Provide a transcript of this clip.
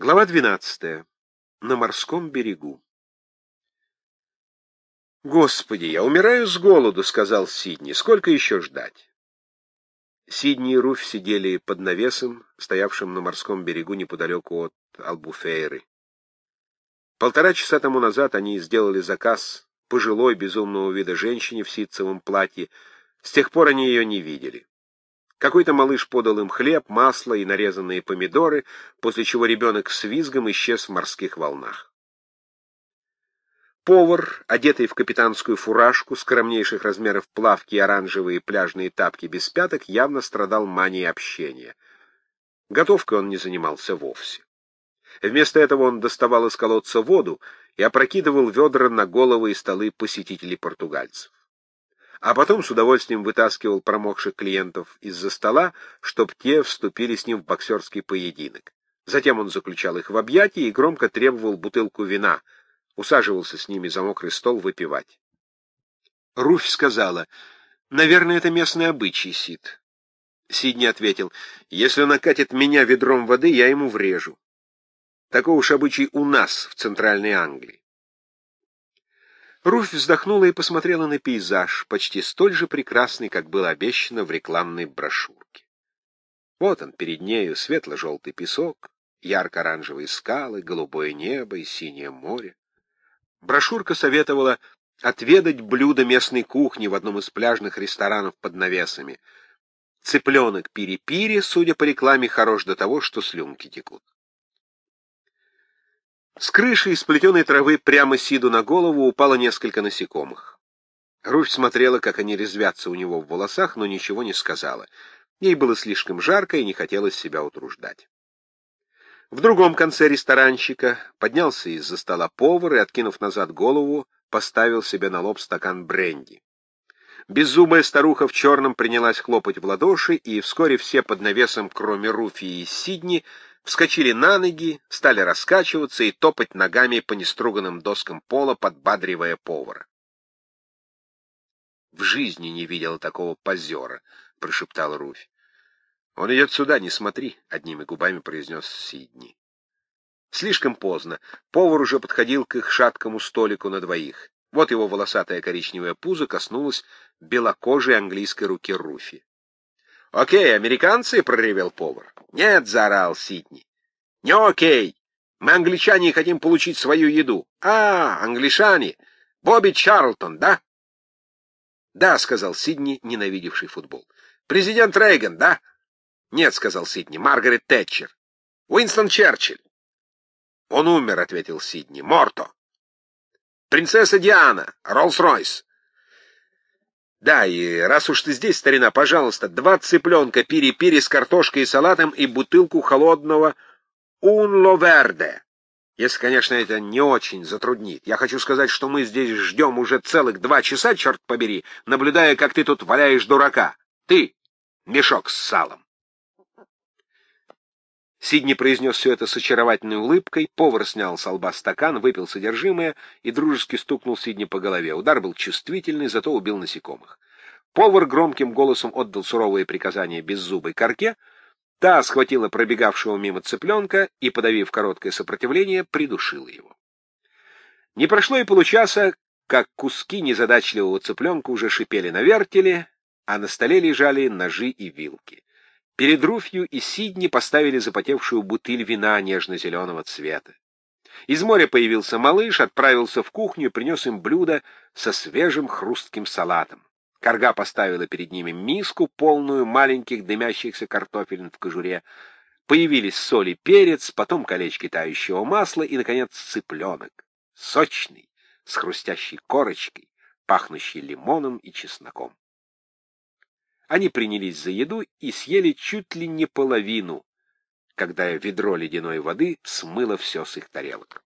Глава 12. На морском берегу. «Господи, я умираю с голоду», — сказал Сидни. «Сколько еще ждать?» Сидни и Руфь сидели под навесом, стоявшим на морском берегу неподалеку от Албуфейры. Полтора часа тому назад они сделали заказ пожилой безумного вида женщине в ситцевом платье. С тех пор они ее не видели. Какой-то малыш подал им хлеб, масло и нарезанные помидоры, после чего ребенок с визгом исчез в морских волнах. Повар, одетый в капитанскую фуражку, скромнейших размеров плавки и оранжевые пляжные тапки без пяток, явно страдал манией общения. Готовкой он не занимался вовсе. Вместо этого он доставал из колодца воду и опрокидывал ведра на головы и столы посетителей португальцев а потом с удовольствием вытаскивал промокших клиентов из-за стола, чтоб те вступили с ним в боксерский поединок. Затем он заключал их в объятия и громко требовал бутылку вина, усаживался с ними за мокрый стол выпивать. Руфь сказала, «Наверное, это местный обычай, Сид». Сидни ответил, «Если он накатит меня ведром воды, я ему врежу». Такой уж обычай у нас в Центральной Англии. Руфь вздохнула и посмотрела на пейзаж, почти столь же прекрасный, как было обещано в рекламной брошюрке. Вот он перед нею, светло-желтый песок, ярко-оранжевые скалы, голубое небо и синее море. Брошюрка советовала отведать блюдо местной кухни в одном из пляжных ресторанов под навесами. Цыпленок пири-пири, судя по рекламе, хорош до того, что слюнки текут. С крыши из плетеной травы прямо Сиду на голову упало несколько насекомых. Руфь смотрела, как они резвятся у него в волосах, но ничего не сказала. Ей было слишком жарко и не хотелось себя утруждать. В другом конце ресторанщика поднялся из-за стола повар и, откинув назад голову, поставил себе на лоб стакан бренди. Беззубая старуха в черном принялась хлопать в ладоши, и вскоре все под навесом, кроме Руфи и Сидни, вскочили на ноги, стали раскачиваться и топать ногами по неструганным доскам пола, подбадривая повара. — В жизни не видела такого позера, — прошептал Руфь. — Он идет сюда, не смотри, — одними губами произнес Сидни. Слишком поздно. Повар уже подходил к их шаткому столику на двоих. Вот его волосатая коричневая пузо коснулась белокожей английской руки Руфи. «Окей, американцы!» — проревел повар. «Нет!» — заорал Сидни. «Не окей! Мы, англичане, хотим получить свою еду. А, англичане! Бобби Чарлтон, да?» «Да», — сказал Сидни, ненавидевший футбол. «Президент Рейган, да?» «Нет», — сказал Сидни, — «Маргарет Тэтчер». «Уинстон Черчилль». «Он умер», — ответил Сидни. «Морто». «Принцесса Диана, Роллс-Ройс». Да, и раз уж ты здесь, старина, пожалуйста, два цыпленка пири-пири с картошкой и салатом и бутылку холодного «Унло Верде». Если, конечно, это не очень затруднит. Я хочу сказать, что мы здесь ждем уже целых два часа, черт побери, наблюдая, как ты тут валяешь дурака. Ты — мешок с салом. Сидни произнес все это с очаровательной улыбкой, повар снял с лба стакан, выпил содержимое и дружески стукнул Сидни по голове. Удар был чувствительный, зато убил насекомых. Повар громким голосом отдал суровые приказания беззубой корке, та схватила пробегавшего мимо цыпленка и, подавив короткое сопротивление, придушила его. Не прошло и получаса, как куски незадачливого цыпленка уже шипели на вертеле, а на столе лежали ножи и вилки. Перед Руфью и Сидни поставили запотевшую бутыль вина нежно-зеленого цвета. Из моря появился малыш, отправился в кухню и принес им блюдо со свежим хрустким салатом. Карга поставила перед ними миску, полную маленьких дымящихся картофелин в кожуре. Появились соль и перец, потом колечки тающего масла и, наконец, цыпленок. Сочный, с хрустящей корочкой, пахнущий лимоном и чесноком. Они принялись за еду и съели чуть ли не половину, когда ведро ледяной воды смыло все с их тарелок.